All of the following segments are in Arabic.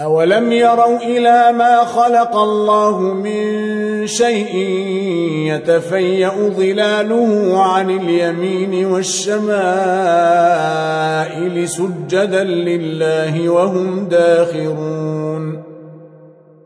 أولم يروا إلى ما خلق الله من شيء يتفيأ ظلاله عن اليمين والشمائل سجدا لله وهم داخرون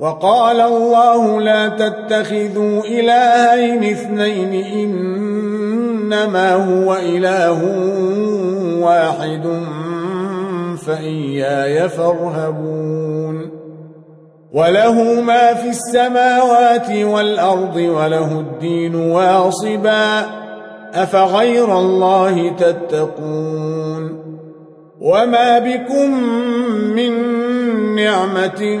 وقال الله لا تتخذوا إلهين اثنين إنما هو إله واحد فإياي فارهبون وله ما في السماوات والأرض وله الدين واصبا أفغير الله تتقون وما بكم من نعمة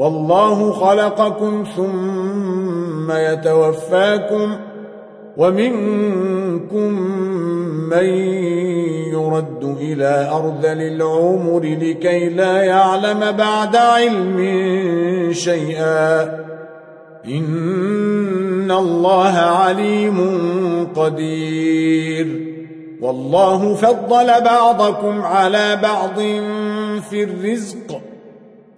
والله خلقكم ثم يتوفاكم ومنكم من يرد إلى أرض العمر لكي لا يعلم بعد علم شيئا. إن الله عليم قدير. والله فضل بعضكم على بعض في الرزق.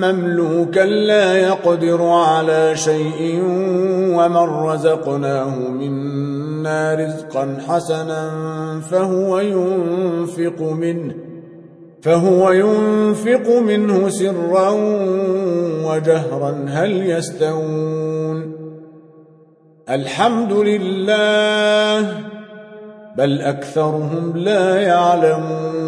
مملوكا لا يقدر على شيء ومن رزقناه منا رزقا حسنا فهو ينفق منه فهو ينفق منه سرا وجهرا هل يستوون؟ الحمد لله بل أكثرهم لا يعلمون.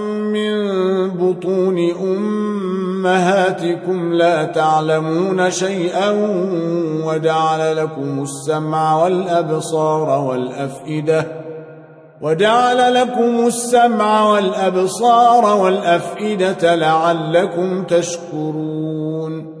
من بطون أمهاتكم لا تعلمون شيئا وجعل لكم السمع والأبصار والأفئدة وجعل لكم السمع والأبصار والأفئدة لعلكم تشكرون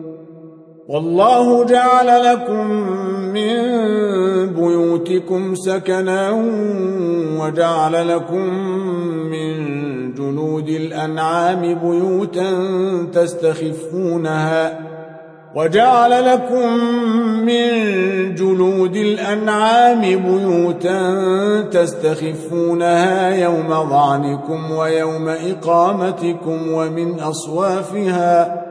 والله جعل لكم من بيوتكم سكنا وجعل لكم من جنود الأنعام بيوتا تستخفونها وجعل لكم من جلود الأنعام بيوتا تستخفونها يوم ظعنكم ويوم إقامتكم ومن أصوافها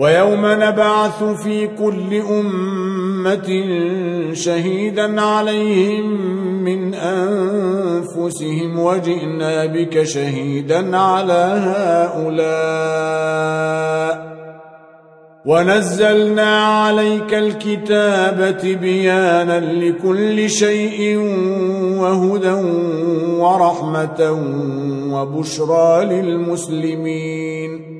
ويوم نبعث في كل أمة شهيدا عليهم من أنفسهم وجئنا بك شهيدا على هؤلاء. ونزلنا عليك الكتاب بيانا لكل شيء وهدى ورحمة وبشرى للمسلمين.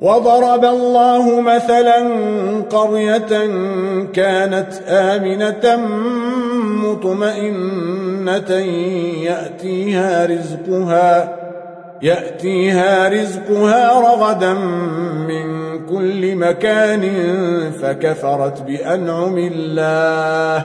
وضرب الله مثلا قرية كانت آمنة مطمئنة يأتيها رزقها يأتيها رزقها رغدا من كل مكان فكفرت بأنعم الله.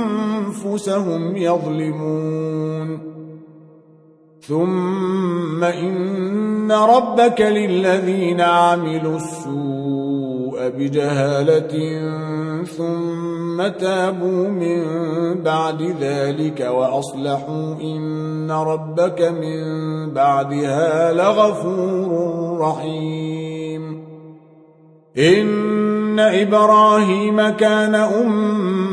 يظلمون. ثم إن ربك للذين عملوا السوء بجهالة ثم تابوا من بعد ذلك وأصلحوا إن ربك من بعدها لغفور رحيم. إن إبراهيم كان أمة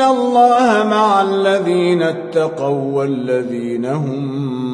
الله مع الذين اتقوا والذين هم